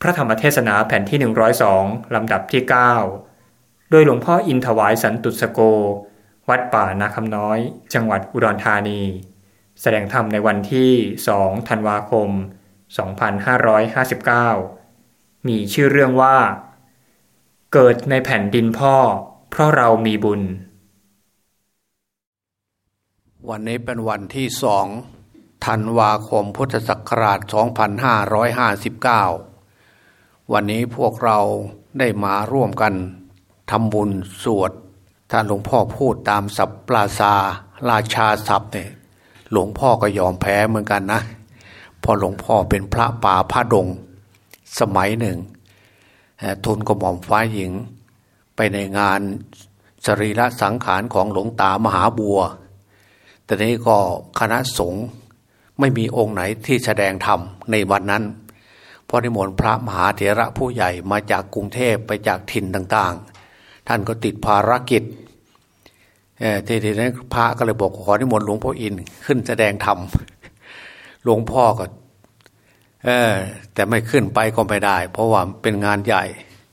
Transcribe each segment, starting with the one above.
พระธรรมเทศนาแผ่นที่ 102 ลำดับที่ 9 โดยหลวงพ่ออินถวายสันตุสโก วัดป่านาคำน้อย จังหวัดอุดรธานี แสดงธรรมในวันที่ 2 ธันวาคม 2559 มีชื่อเรื่องว่า เกิดในแผ่นดินพ่อ เพราะเรามีบุญ วันนี้เป็นวันที่สองธันวาคมพุทธศักราช 2559 วันนี้พวกเราได้มาร่วมกันทำบุญสวดถ้านหลวงพ่อพูดตามสัพปราซาราชาศัพท์เนี่ยหลวงพ่อก็ยอมแพ้เหมือนกันนะพอหลวงพ่อเป็นพระป่าพระดง สมัยหนึ่งทุนกระหม่อมฟ้าหญิง ไปในงานสรีระสังขารของหลวงตามหาบัว แต่นี้ก็คณะสงฆ์ไม่มีองค์ไหนที่แสดงธรรมในวันนั้น พอนิมนต์พระมหาเถระผู้ใหญ่มาจากกรุงเทพไปจากถิ่นต่างๆ ท่านก็ติดภารกิจทีทีนั้นพระก็เลยบอกขอนิมนต์หลวงพ่ออินขึ้นแสดงธรรมหลวงพ่อก็เออแต่ไม่ขึ้นไปก็ไม่ได้ เพราะว่าเป็นงานใหญ่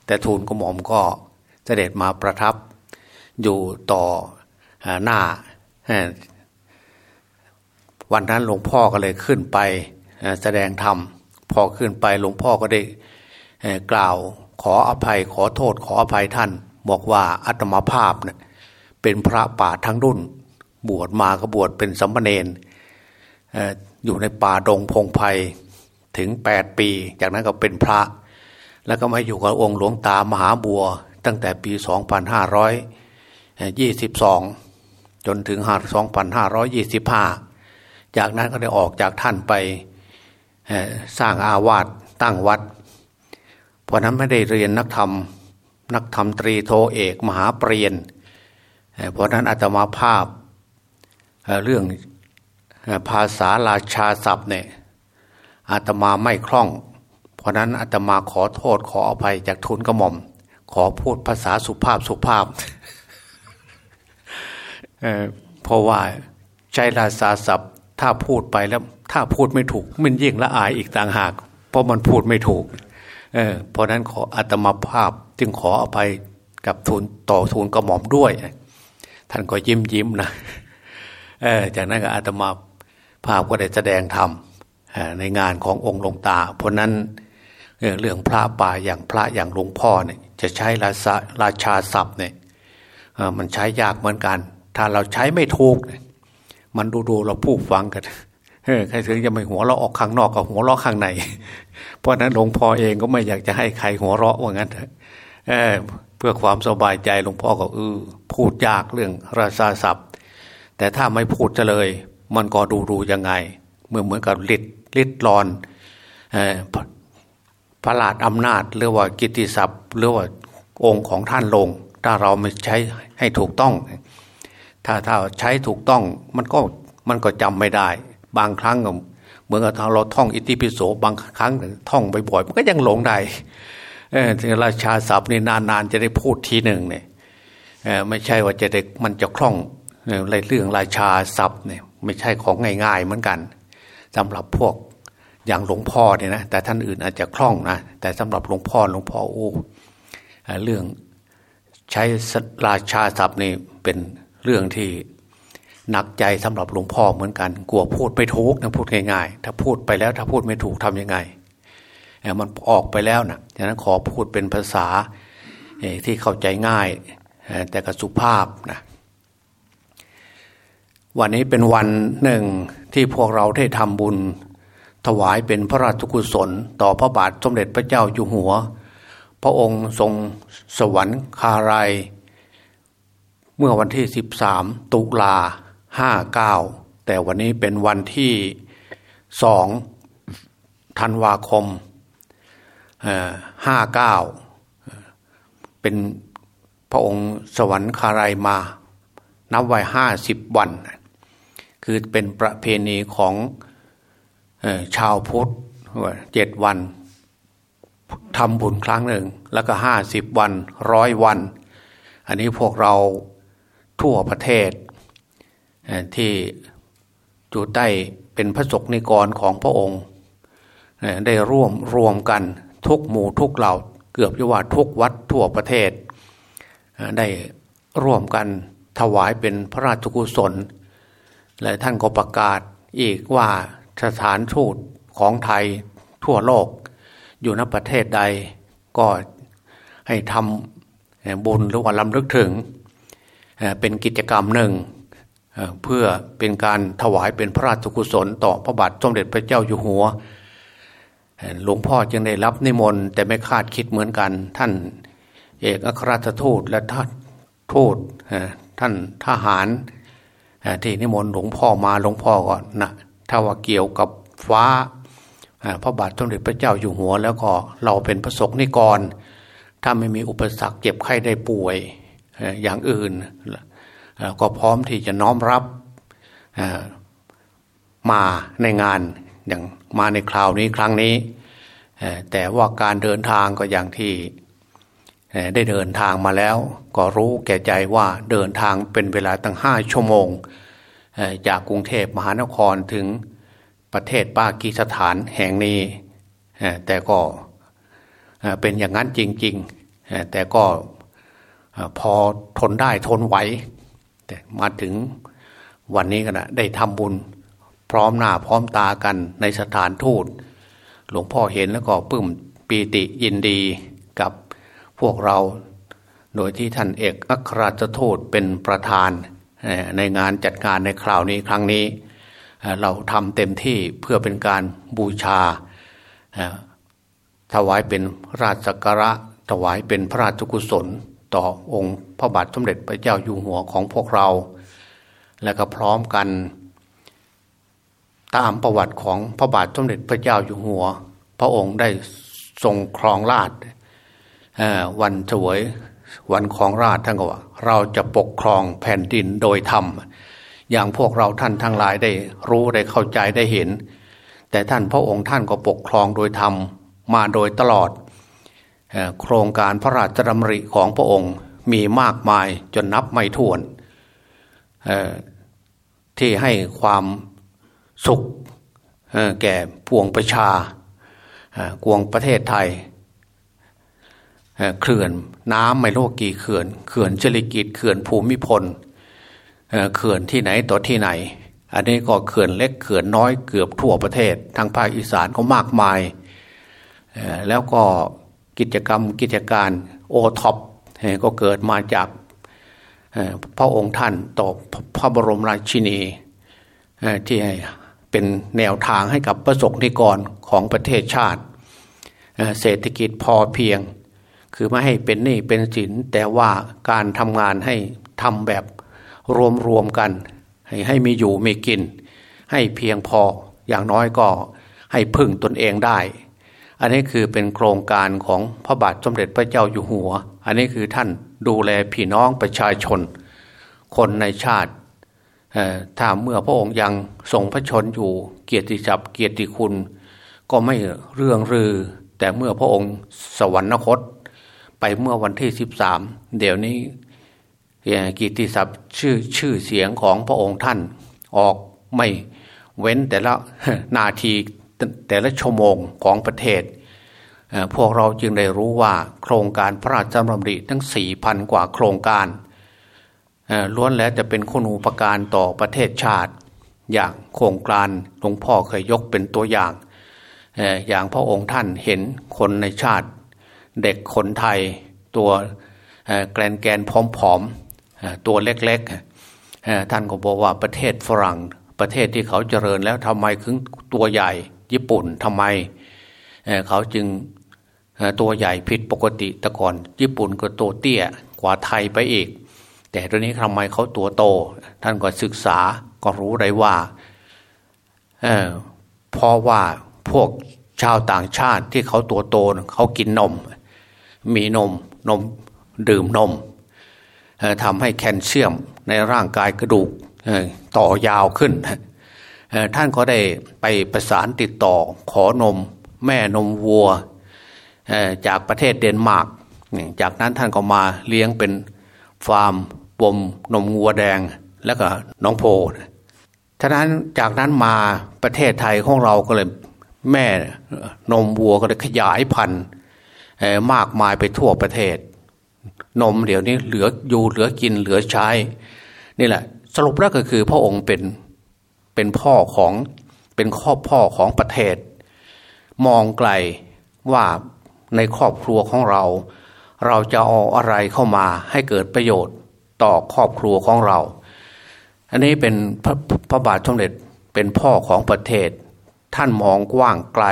แต่ทูลกระหม่อมก็เสด็จมาประทับอยู่ต่อหน้าวันนั้นหลวงพ่อก็เลยขึ้นไปแสดงธรรม พอขึ้นไปหลวงพ่อก็ได้กล่าวขออภัยขอโทษขออภัยท่าน บอกว่าอัตมาภาพเนะี่ยเป็นพระป่าทั้งรุ่น บวชมาก็บวชเป็นสัมมาเนนอยู่ในป่าดงพงไพถึงแปดปี จากนั้นก็เป็นพระ แล้วก็มาอยู่กับองค์หลวงตามหาบัว ตั้งแต่ปี 2522 จนถึง 2525 จากนั้นก็ได้ออกจากท่านไป สร้างอาวาสตั้งวัด เพราะนั้นไม่ได้เรียนนักธรรม นักธรรมตรีโทเอกมหาเปรียนเพราะนั้นอาตมาภาพเรื่องภาษาราชาศัพท์เนี่ยอาตมาไม่คล่อง เพราะนั้นอาตมาขอโทษขออภัยจากทุนกระหม่อม ขอพูดภาษาสุภาพสุภาพเพราะว่าใช้ราชาศัพท์ ถ้าพูดไปแล้ว ถ้าพูดไม่ถูก มันยิ่งละอายอีกต่างหาก เพราะมันพูดไม่ถูกเออเพราะนั้นขออาตมาภาพจึงขออภัยกับทุนต่อทุนกระหม่อมด้วย ท่านก็ยิ้มยิ้มนะเออจากนั้นก็อาตมาภาพก็ได้แสดงธรรมในงานขององค์หลวงตา เพราะนั้นเรื่องพระป่าอย่างพระอย่างหลวงพ่อเนี่ยจะใช้ราชาราชาศัพท์เนี่ยมันใช้ยากเหมือนกัน ถ้าเราใช้ไม่ถูก มันดูดูเราพูดฟังกัน ใครถึงจะไม่หัวเราะออกข้างนอกกับหัวเราะข้างใน เพราะนั้นหลวงพ่อเองก็ไม่อยากจะให้ใครหัวเราะว่างั้นเเพื่อความสบายใจหลวงพ่อก็เออพูดยากเรื่องราชาศัพท์ แต่ถ้าไม่พูดจะเลย มันก็ดูดูยังไงเมื่อเหมือนกับลิดลิดรอนพระราชอำนาจหรือว่ากิติศัพท์หรือว่าองค์ของท่านลง ถ้าเราไม่ใช้ให้ถูกต้อง ถ้าถ้าใช้ถูกต้องมันก็มันก็จำไม่ได้ บางครั้งเหมือนกับเราท่องอิติปิโสบางครั้งท่องบ่อยๆมันก็ยังหลงได้เออราชาศัพท์นี่นานๆจะได้พูดทีหนึ่งเนี่ยไม่ใช่ว่าจะเด็กมันจะคล่องในเรื่องราชาศัพท์เนี่ยไม่ใช่ของง่าย ๆ เหมือนกันสำหรับพวกอย่างหลวงพ่อเนี่ยนะแต่ท่านอื่นอาจจะคล่องนะแต่สำหรับหลวงพ่อหลวงพ่อโอ้เรื่องใช้ราชาศัพท์นี่เป็นเรื่องที่ หนักใจสำหรับหลวงพ่อเหมือนกัน กลัวพูดไม่ถูกนะพูดง่ายๆ ถ้าพูดไปแล้วถ้าพูดไม่ถูกทํำยังไงมันออกไปแล้วนะดังนั้นขอพูดเป็นภาษาที่เข้าใจง่าย แต่ก็สุภาพนะวันนี้เป็นวันหนึ่งที่พวกเราได้ทำบุญ ถวายเป็นพระราชกุศล ต่อพระบาทสมเด็จพระเจ้าอยู่หัว พระองค์ทรงสวรรคารายเมื่อวันที่ 13 ตุลา ห้าเก้าแต่วันนี้เป็นวันที่สองธันวาคมห้าเก้าเป็นพระองค์สวรรคารายมา นับไว้ห้าสิบวัน คือเป็นประเพณีของชาวพุทธเจ็ดวันทำบุญครั้งหนึ่ง แล้วก็ห้าสิบวันร้อยวัน อันนี้พวกเราทั่วประเทศ ที่จุดใต้เป็นพระศกนิกรของพระองค์ ได้ร่วมรวมกันทุกหมู่ทุกเหล่าเกือบจะว่าทุกวัดทั่วประเทศ ได้ร่วมกันถวายเป็นพระราชกุศล และท่านก็ประกาศอีกว่าสถานทูตของไทยทั่วโลก อยู่ในประเทศใดก็ให้ทำบุญหรือว่าลำลึกถึง เป็นกิจกรรมหนึ่ง เพื่อเป็นการถวายเป็นพระราชกุศล ต่อพระบาทสมเด็จพระเจ้าอยู่หัว หลวงพ่อจึงได้รับนิมนต์แต่ไม่คาดคิดเหมือนกัน ท่านเอกอัครราชทูตและท่านทูตท่านทหารที่นิมนต์หลวงพ่อมาหลวงพ่อก็นะถ้าว่าเกี่ยวกับฟ้าพระบาทสมเด็จพระเจ้าอยู่หัว แล้วก็เราเป็นพระสงฆ์นิกร ถ้าไม่มีอุปสรรคเจ็บไข้ได้ป่วยอย่างอื่น ก็พร้อมที่จะน้อมรับมาในงานอย่างมาในคราวนี้ครั้งนี้ แต่ว่าการเดินทางก็อย่างที่ได้เดินทางมาแล้ว ก็รู้แก่ใจว่าเดินทางเป็นเวลาตั้งห้าชั่วโมง จากกรุงเทพมหานครถึงประเทศปากีสถานแห่งนี้ แต่ก็เป็นอย่างนั้นจริง ๆ แต่ก็พอทนได้ทนไหว แต่มาถึงวันนี้กันนะได้ทำบุญพร้อมหน้าพร้อมตากันในสถานทูต หลวงพ่อเห็นแล้วก็ปลื้มปีติยินดีกับพวกเรา โดยที่ท่านเอกอัครราชทูตเป็นประธานในงานจัดงานในคราวนี้ครั้งนี้ เราทำเต็มที่เพื่อเป็นการบูชาถวายเป็นราชกระถวายเป็นพระราชกุศล ต่อองค์พระบาทสมเด็จพระเจ้าอยู่หัวของพวกเรา และก็พร้อมกัน ตามประวัติของพระบาทสมเด็จพระเจ้าอยู่หัว พระองค์ได้ทรงครองราชวันเฉวยวันของราชท่านก็ว่า เราจะปกครองแผ่นดินโดยธรรมอย่างพวกเราท่านทั้งหลายได้รู้ได้เข้าใจได้เห็น แต่ท่านพระองค์ท่านก็ปกครองโดยธรรมมาโดยตลอด โครงการพระราชดำริของพระองค์มีมากมายจนนับไม่ถ้วนที่ให้ความสุขแก่พวงประชากวงประเทศไทยเขื่อนน้ำไม่โลกกี่เขื่อนเขื่อนชลิกิตเขื่อนภูมิพลเขื่อนที่ไหนต่อที่ไหน อันนี้ก็เขื่อนเล็กเขื่อนน้อยเกือบทั่วประเทศทางภาคอีสานก็มากมายแล้วก็ กิจกรรมกิจการโอท็อปก็เกิดมาจากพระองค์ท่านต่อพระบรมราชินีที่เป็นแนวทางให้กับประสงค์นิกรของประเทศชาติ เศรษฐกิจพอเพียง คือไม่ให้เป็นหนี้เป็นสินแต่ว่าการทำงานให้ทำแบบรวมรวมกัน ให้ให้มีอยู่มีกิน ให้เพียงพออย่างน้อยก็ให้พึ่งตนเองได้ อันนี้คือเป็นโครงการของพระบาทสมเด็จพระเจ้าอยู่หัว อันนี้คือท่านดูแลพี่น้องประชาชน คนในชาติถ้าเมื่อพระองค์ยังทรงพระชนอยู่เกียรติศัพท์เกียรติคุณ ก็ไม่เรื่องรือ แต่เมื่อพระองค์สวรรคต ไปเมื่อวันที่สิบสามเดี๋ยวนี้เกิติศัพท์ชื่อชื่อเสียงของพระองค์ท่านออกไม่เว้นแต่ละนาที แต่ละชั่วโมงของประเทศ พวกเราจึงได้รู้ว่าโครงการพระราชดำริทั้งสี่พันกว่าโครงการล้วนแล้วจะเป็นคุณูปการต่อประเทศชาติ อย่างโครงการหลวงพ่อเคยยกเป็นตัวอย่าง อย่างพระองค์ท่านเห็นคนในชาติ เด็กคนไทยตัวแกลนแกนผอมๆตัวเล็กๆท่านก็บอกว่าประเทศฝรั่งประเทศที่เขาเจริญแล้วทำไมถึงตัวใหญ่ ญี่ปุ่นทำไมเขาจึงตัวใหญ่ผิดปกติแต่ก่อน ญี่ปุ่นก็ตัวเตี้ยกว่าไทยไปอีก แต่ตอนนี้ทำไมเขาตัวโต ท่านก็ศึกษาก็รู้ได้ว่าเพราะว่าพวกชาวต่างชาติที่เขาตัวโตเขากินนม มีนมนมดื่มนมทำให้แคลเซียมในร่างกายกระดูกต่อยาวขึ้น ท่านก็ได้ไปประสานติดต่อขอนม แม่นมวัวจากประเทศเดนมาร์กจากนั้นท่านก็มาเลี้ยงเป็นฟาร์มปมนมวัวแดงแล้วก็น้องโพฉะนั้นจากนั้นมาประเทศไทยของเราก็เลยแม่นมวัวก็เลยขยายพันธุ์มากมายไปทั่วประเทศ นมเดี๋ยวนี้เหลืออยู่เหลือกินเหลือใช้ นี่แหละ สรุปแล้วก็คือพระองค์เป็น เป็นพ่อของเป็นครอบพ่อของประเทศ มองไกลว่าในครอบครัวของเรา เราจะเอาอะไรเข้ามาให้เกิดประโยชน์ต่อครอบครัวของเรา อันนี้เป็นพระพระบาทสมเด็จเป็นพ่อของประเทศ ท่านมองกว้างไกล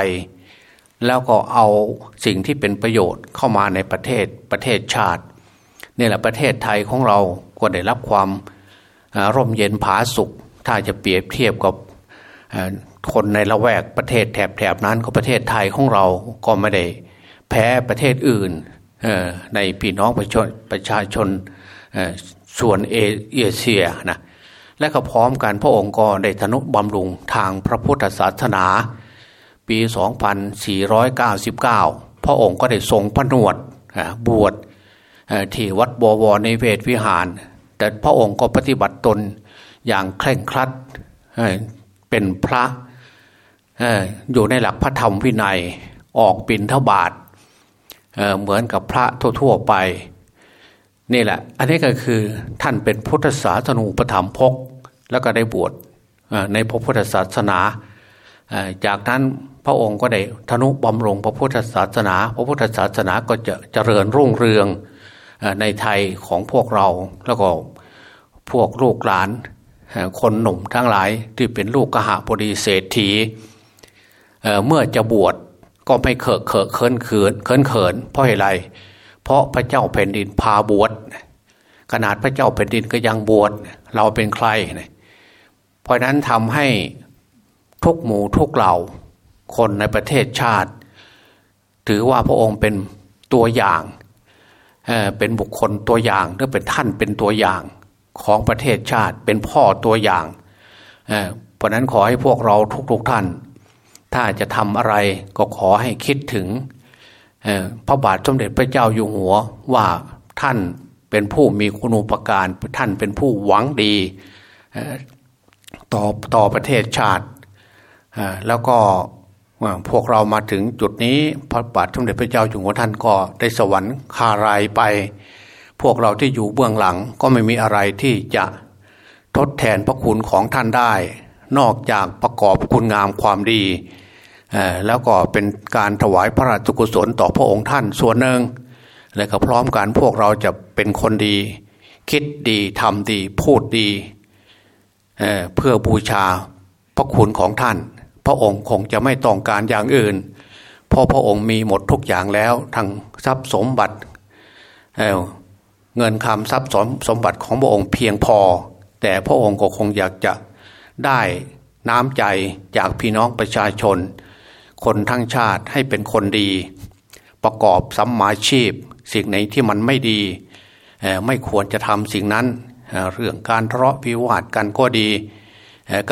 แล้วก็เอาสิ่งที่เป็นประโยชน์เข้ามาในประเทศประเทศชาตินี่แหละประเทศไทยของเราก็ได้รับความร่มเย็นผาสุข ถ้าจะเปรียบเทียบกับคนในละแวกประเทศแถบแถบนั้นก็ประเทศไทยของเราก็ไม่ได้แพ้ประเทศอื่นในพี่น้องประชาประชาชนส่วนเอเชียนะและก็พร้อมกันพระองค์ก็ได้ธนุบำรุงทางพระพุทธศาสนา ปี 2499 พระองค์ก็ได้ทรงพนวดบวชที่วัดบวรในเวทวิหาร แต่พระองค์ก็ปฏิบัติตน อย่างเคร่งครัดเป็นพระอยู่ในหลักพระธรรมวินัยออกปินทบาทเเหมือนกับพระทั่วๆไป นี่แหละ อันนี้ก็คือท่านเป็นพุทธศาสนูปธรรมพกแล้วก็ได้บวชในพระพุทธศาสนา จากนั้นพระองค์ก็ได้ธนุบำรงพระพุทธศาสนา พระพุทธศาสนาก็จะเจริญรุ่งเรืองในไทยของพวกเราแล้วก็พวกลูกหลาน คนหนุ่มทั้งหลายที่เป็นลูกกหาบดีเศรษฐีเเมื่อจะบวชก็ไม่เขอะเขอะเขินเขินเขินเขินเพราะอะไร เพราะพระเจ้าแผ่นดินพาบวชขนาดพระเจ้าแผ่นดินก็ยังบวชเราเป็นใคร เพราะนั้นทำให้ทุกหมู่ทุกเหล่าคนในประเทศชาติ ถือว่าพระองค์เป็นตัวอย่างเป็นบุคคลตัวอย่างหรือเป็นท่านเป็นตัวอย่าง ของประเทศชาติเป็นพ่อตัวอย่างเพราะนั้นขอให้พวกเราทุกๆทท่าน ถ้าจะทำอะไรก็ขอให้คิดถึงพระบาทสมเด็จพระเจ้าอยู่หัวว่าท่านเป็นผู้มีคุณูปการท่านเป็นผู้หวังดีต่อต่อประเทศชาติแล้วก็พวกเรามาถึงจุดนี้ พระบาทสมเด็จพระเจ้าอยู่หัวท่านก็ได้สวรรค์คารายไป พวกเราที่อยู่เบื้องหลังก็ไม่มีอะไรที่จะทดแทนพระคุณของท่านได้ นอกจากประกอบคุณงามความดี แล้วก็เป็นการถวายพระราชกุศลต่อพระองค์ท่านส่วนหนึ่ง และก็พร้อมกันพวกเราจะเป็นคนดี คิดดีทำดีพูดดีเเพื่อบูชาพระคุณของท่าน พระองค์คงจะไม่ต้องการอย่างอื่นเพราะพระองค์มีหมดทุกอย่างแล้วทั้งทรัพย์สมบัติ เงินคำทรัพย์สมสมบัติของพระองค์เพียงพอ แต่พระองค์ก็คงอยากจะได้น้ำใจจากพี่น้องประชาชน คนทั้งชาติให้เป็นคนดี ประกอบสัมมาชีพ สิ่งไหนที่มันไม่ดี ไม่ควรจะทำสิ่งนั้น เรื่องการทะเลาะวิวาทกันก็ดี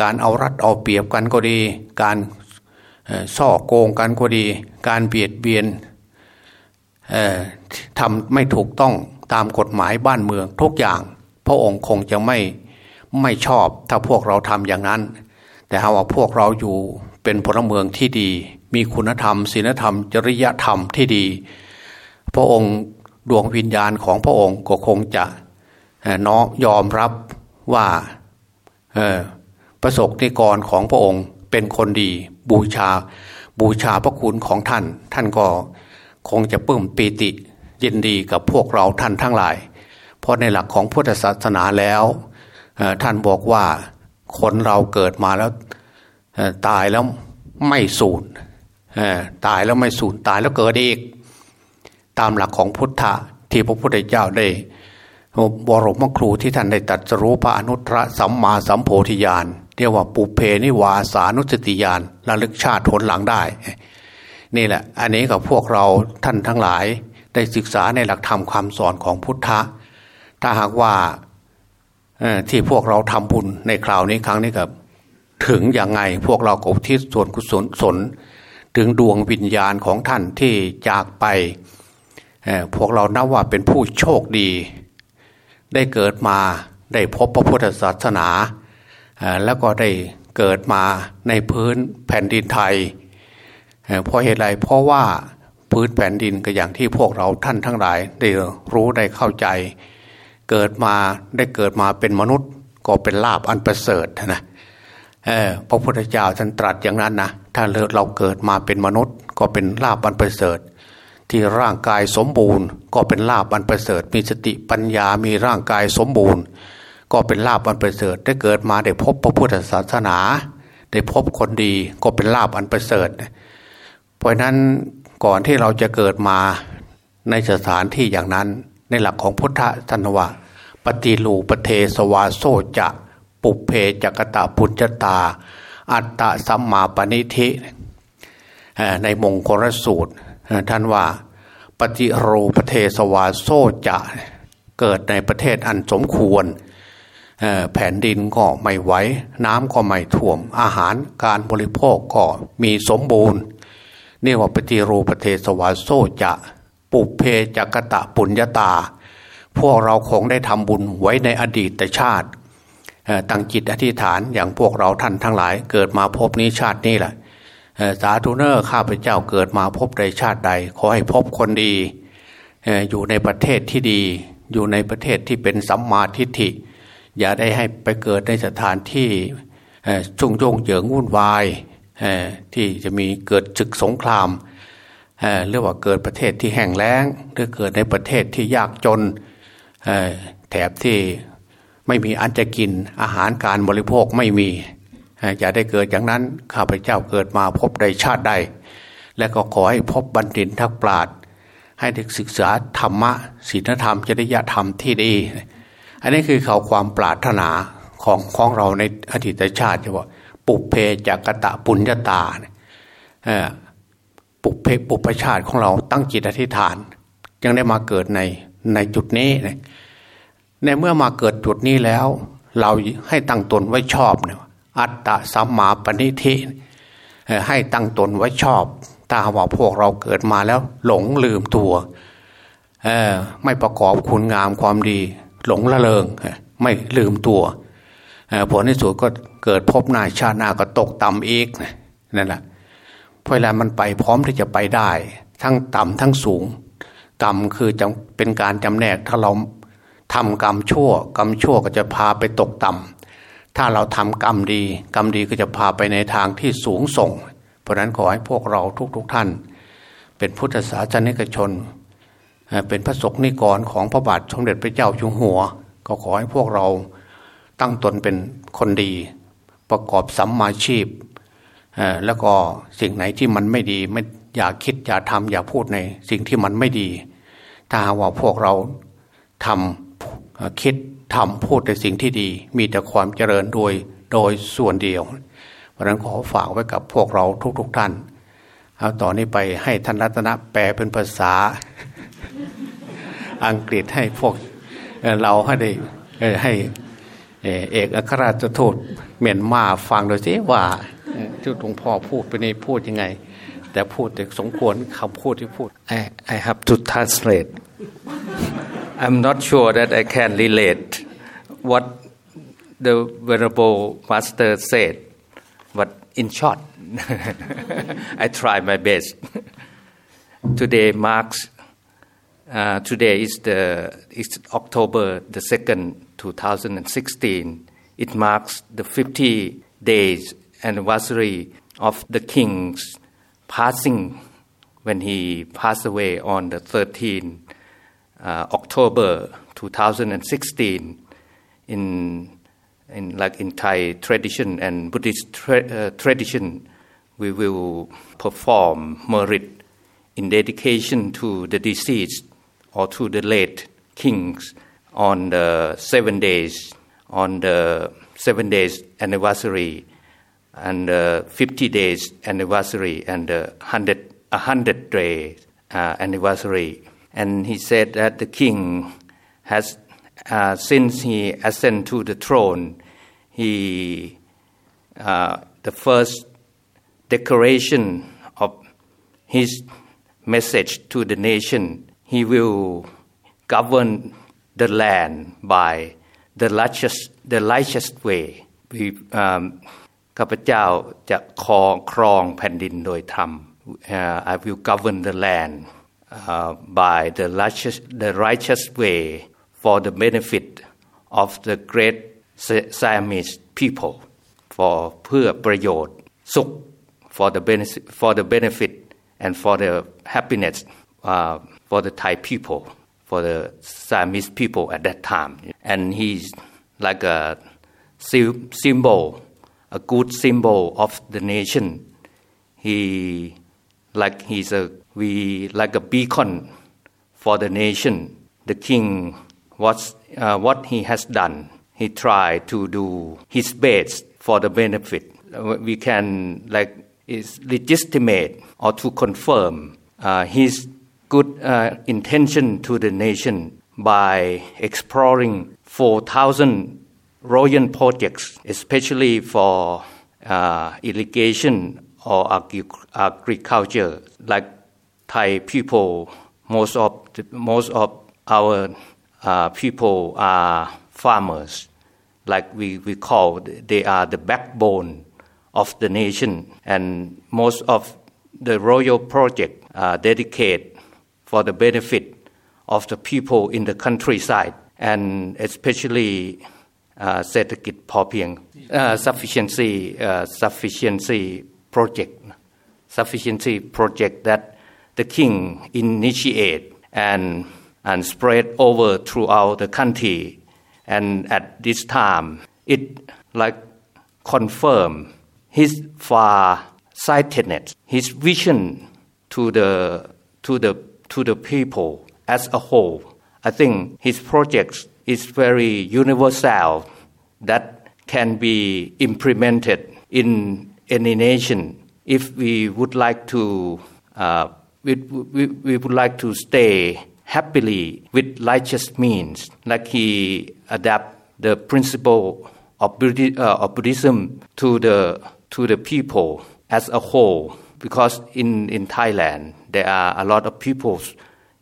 การเอารัดเอาเปรียบกันก็ดี การซ่อโกงกันก็ดี การเบียดเบียนทำไม่ถูกต้อง ตามกฎหมายบ้านเมืองทุกอย่าง พระองค์คงจะไม่ไม่ชอบถ้าพวกเราทำอย่างนั้น แต่หาว่าพวกเราอยู่เป็นพลเมืองที่ดี มีคุณธรรมศีลธรรม จริยธรรมที่ดี พระองค์ดวงวิญญาณของพระองค์ก็คงจะน้อมยอมรับว่าประสบนิกรของพระองค์เป็นคนดีบูชาบูชาพระคุณของท่าน ท่านก็คงจะปลื้มปีติ ยินดีกับพวกเราท่านทั้งหลาย เพราะในหลักของพุทธศาสนาแล้วท่านบอกว่าคนเราเกิดมาแล้วตายแล้วไม่สูญตายแล้วไม่สูญตายแล้วเกิดอีก ตามหลักของพุทธะที่พระพุทธเจ้าได้บรมครูที่ท่านได้ตัดสรู้พระอนุตตรสัมมาสัมโพธิญาณเรียกว่าปุเพนิวาสานุสติญาณระลึกชาติทนหลังได้ นี่แหละ อันนี้กับพวกเราท่านทั้งหลาย ได้ศึกษาในหลักธรรมความสอนของพุทธะ ถ้าหากว่าที่พวกเราทำบุญในคราวนี้ครั้งนี้กับ ถึงยังไงพวกเราก็ทิศส่วนกุศลสน ถึงดวงวิญญาณของท่านที่จากไป พวกเรานับว่าเป็นผู้โชคดี ได้เกิดมาได้พบพระพุทธศาสนา แล้วก็ได้เกิดมาในพื้นแผ่นดินไทย เพราะเหตุไรเพราะว่า พื้นแผ่นดินก็อย่างที่พวกเราท่านทั้งหลาย ได้รู้ได้เข้าใจ เกิดมาได้เกิดมาเป็นมนุษย์ก็เป็นลาบอันประเสริฐนะพระพุทธเจ้าท่านตรัสอย่างนั้นนะถ้าเราเกิดมาเป็นมนุษย์ก็เป็นลาบอันประเสริฐ ที่ร่างกายสมบูรณ์ ก็เป็นลาบอันประเสริฐ มีสติปัญญามีร่างกายสมบูรณ์ ก็เป็นลาบอันประเสริฐ ได้เกิดมาได้พบพระพุทธศาสนา ได้พบคนดีก็เป็นลาบอันประเสริฐ เพราะนั้น ก่อนที่เราจะเกิดมาในสถานที่อย่างนั้น ในหลักของพุทธธนวะปฏิลูปเทสวาโซจะปุเพจักตะปุญจตา อัตตะสัมมาปณิธิในมงคลสูตรท่านว่าปฏิรูปเทสวาโซจะเกิดในประเทศอันสมควรแผ่นดินก็ไม่ไหวน้ำก็ไม่ท่วม อาหารการบริโภคก็มีสมบูรณ์ นี่ว่าปฏิรูปเทสวาโซจะ ปุเพจักตะปุญญาตา พวกเราคงได้ทำบุญไว้ในอดีตชาติตั้งจิตอธิษฐานอย่างพวกเราท่านทั้งหลายเกิดมาพบนี้ชาตินี้แหละสาธุเนอร์ข้าพเจ้าเกิดมาพบใดชาติใด ขอให้พบคนดี อยู่ในประเทศที่ดี อยู่ในประเทศที่เป็นสัมมาทิฏฐิ อย่าได้ให้ไปเกิดในสถานที่ชุ่งโยงเหยิงวุ่นวาย ที่จะมีเกิดศึกสงครามหรือว่าเกิดประเทศที่แห้งแล้งหรือเกิดในประเทศที่ยากจนแถบที่ไม่มีอันจะกินอาหารการบริโภคไม่มีอย่าได้เกิดอย่างนั้นข้าพเจ้าเกิดมาพบใดชาติใด และก็ขอให้พบบัณฑิตทักปราดให้เด็กศึกษาธรรมะศีลธรรมจริยธรรมที่ดี อันนี้คือเขาความปรารถนาของของเราในอดีตชาติที่ว่า ปุเพจากกตะปุญญาตาปุเพปุปชาติของเราตั้งจิตอธิษฐาน ยังได้มาเกิดในในจุดนี้ในเมื่อมาเกิดจุดนี้แล้ว เราให้ตั้งตนไว้ชอบเนี่ยอัตตะสัมมาปณิธิให้ตั้งตนไว้ชอบถ้าว่าพวกเราเกิดมาแล้ว หลงลืมตัวไม่ประกอบคุณงามความดี หลงละเลงไม่ลืมตัวผลในสุดก็ เกิดพบหน้าชาติหน้าก็ตกต่ำอีกนั่นแหละเพราะเวลามันไปพร้อมที่จะไปได้ ทั้งต่ำทั้งสูงกรรมคือจเป็นการจำแนกถ้าเราทำกรรมชั่ว กรรมชั่วก็จะพาไปตกต่ำถ้าเราทำกรรมดี กรรมดีก็จะพาไปในทางที่สูงส่ง เพราะนั้นขอให้พวกเราทุกๆทท่าน เป็นพุทธศาสนิกชน เป็นพระสงฆ์นิกรของพระบาทสมเด็จพระเจ้าอยู่หัว ก็ขอให้พวกเราตั้งตนเป็นคนดี ประกอบสัมมาชีพแล้วก็สิ่งไหนที่มันไม่ดีไม่อย่าคิดอย่าทำอย่าพูดในสิ่งที่มันไม่ดี ถ้าว่าพวกเราทำคิดทำพูดในสิ่งที่ดี มีแต่ความเจริญโดยโดยส่วนเดียว เพราะนั้นขอฝากไว้กับพวกเราทุกๆทท่าน เอาต่อนนี้ไปให้ท่านรัตนะแปลเป็นภาษา อังกฤษให้พวกเราให้ได้ให้ เอกอัครราชทูตเมียนมาฟังโดยสิว่าที่หลวงพ่อพูดไปในพูดยังไง แต่พูดแต่สมควรคำพูดที่พูด I I have to translate I'm not sure that I can relate what the venerable master said but in short I try my best today marks uh, today is the is October the second 2016. It marks the 50 days anniversary of the king's passing when he passed away on the 13th uh, October 2016 in in like in Thai tradition and Buddhist tra- uh, tradition we will perform merit in dedication to the deceased or to the late kings on the seven days, on the seven days anniversary, and the 50 days anniversary, and the 100, 100 days uh, anniversary. And he said that the king has, uh, since he ascended to the throne, he, uh, the first declaration of his message to the nation, he will govern the land by the righteous the righteous way ข้าพเจ้าจะครองครองแผ่นดินโดยธรรม uh, I will govern the land uh, by the righteous, the righteous way for the benefit of the great Siamese people for เพื่อประโยชน์สุข for the benefit for the benefit and for the happiness uh, for the Thai people for the Siamese people at that time. And he's like a symbol a good symbol of the nation. He like he's a we like a beacon for the nation. The king was uh, what he has done he tried to do his best for the benefit. We can like is legitimate or to confirm uh, his good uh, intention to the nation by exploring 4,000 royal projects, especially for uh, irrigation or agriculture. Like Thai people, most of the, most of our uh, people are farmers. Like we, we call, they are the backbone of the nation, and most of the royal project are dedicated for the benefit of the people in the countryside, and especially เศรษฐกิจพอเพียง sufficiency uh, sufficiency project sufficiency project that the king initiate and and spread over throughout the country and at this time it like confirm his far sightedness his vision to the to the to the people as a whole. I think his projects is very universal that can be implemented in any nation. If we would like to uh, we, we, we would like to stay happily with righteous means like he adapt the principle of, uh, of Buddhism to the to the people as a whole because in in Thailand there are a lot of people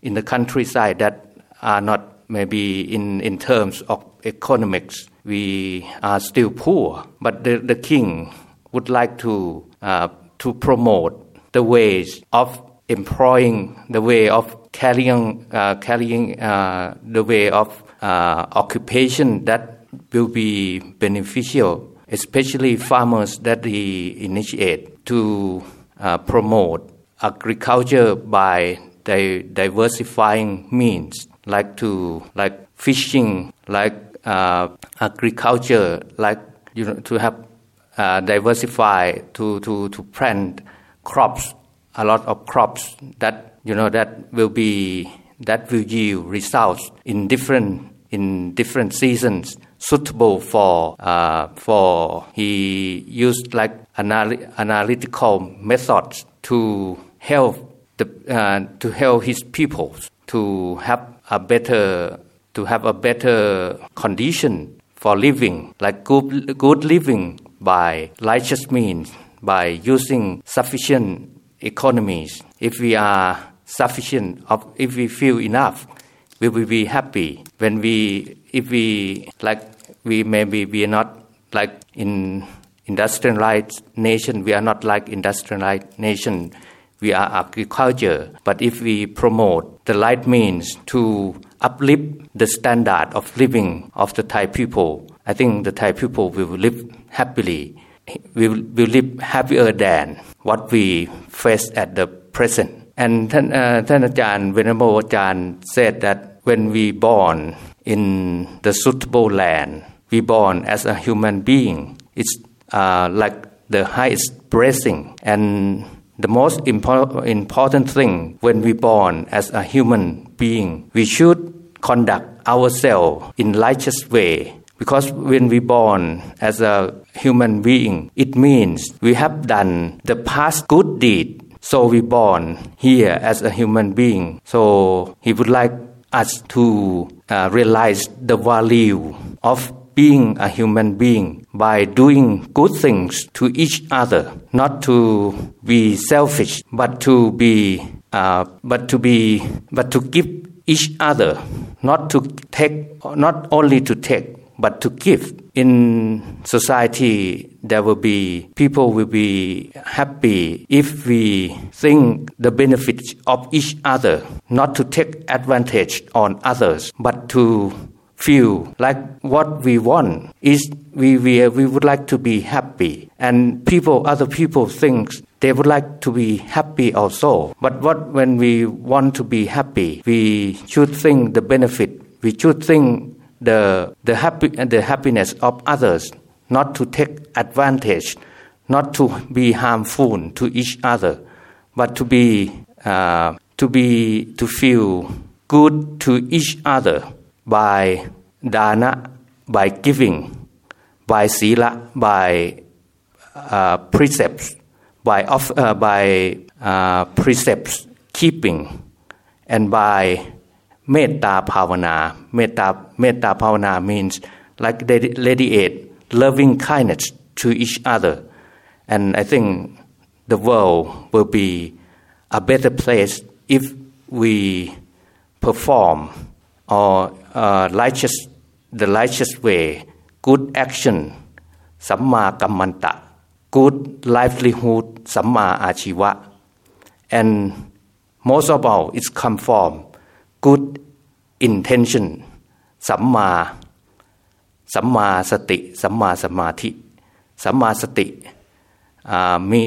in the countryside that are not maybe in, in terms of economics, we are still poor. But the, the king would like to, uh, to promote the ways of employing, the way of carrying, uh, carrying uh, the way of occupation that will be beneficial, especially farmers that he initiate to promote agriculture by di- diversifying means like to like fishing, like uh, agriculture, like you know to have uh, diversify to to to plant crops, a lot of crops that you know that will be that will yield results in different in different seasons suitable for uh, for he used like anal- analytical methods to help the uh, to help his people to have a better to have a better condition for living like good, good living by righteous means by using sufficient economies. If we are sufficient if we feel enough we will be happy when we, if we like, we maybe we are not like in industrialized nation, we are not like industrialized nation. We are agriculture, but if we promote the right means to uplift the standard of living of the Thai people, I think the Thai people will live happily. We will, will live happier than what we face at the present. And then, uh, then Ajahn Venerable Ajahn said that when we born in the suitable land, we born as a human being. It's uh, like the highest blessing and the most impor- important thing when we born as a human being, we should conduct ourselves in righteous way. Because when we born as a human being, it means we have done the past good deed. So we born here as a human being. So he would like us to uh, realize the value of being a human being by doing good things to each other, not to be selfish, but to be, uh, but to be, but to give each other, not to take, not only to take, but to give. In society, there will be people will be happy if we think the benefits of each other, not to take advantage on others, but to feel like what we want is we, we, we would like to be happy. And people other people think they would like to be happy also. But what when we want to be happy we should think the benefit. We should think the the happy and the happiness of others not to take advantage, not to be harmful to each other, but to be uh, to be to feel good to each other by dana, by giving, by sila, by uh, precepts, by uh, by uh, precepts keeping, and by metta bhavana. Metta metta bhavana means like radiate loving kindness to each other. And I think the world will be a better place if we perform or uh, righteous, the righteous way, good action, samma kammanta, good livelihood, samma achiva. And most of all, it's come from good intention, samma สัมมาสติ สัมมาสมาธิ สัมมาสติมี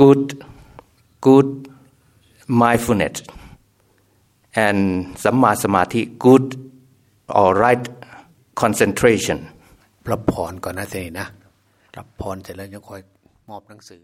good good mindfulness and สัมมาสมาธิ good or right concentration รับพรก่อนนะเจนะ รับพรเสร็จแล้วจะคอยมอบหนังสือ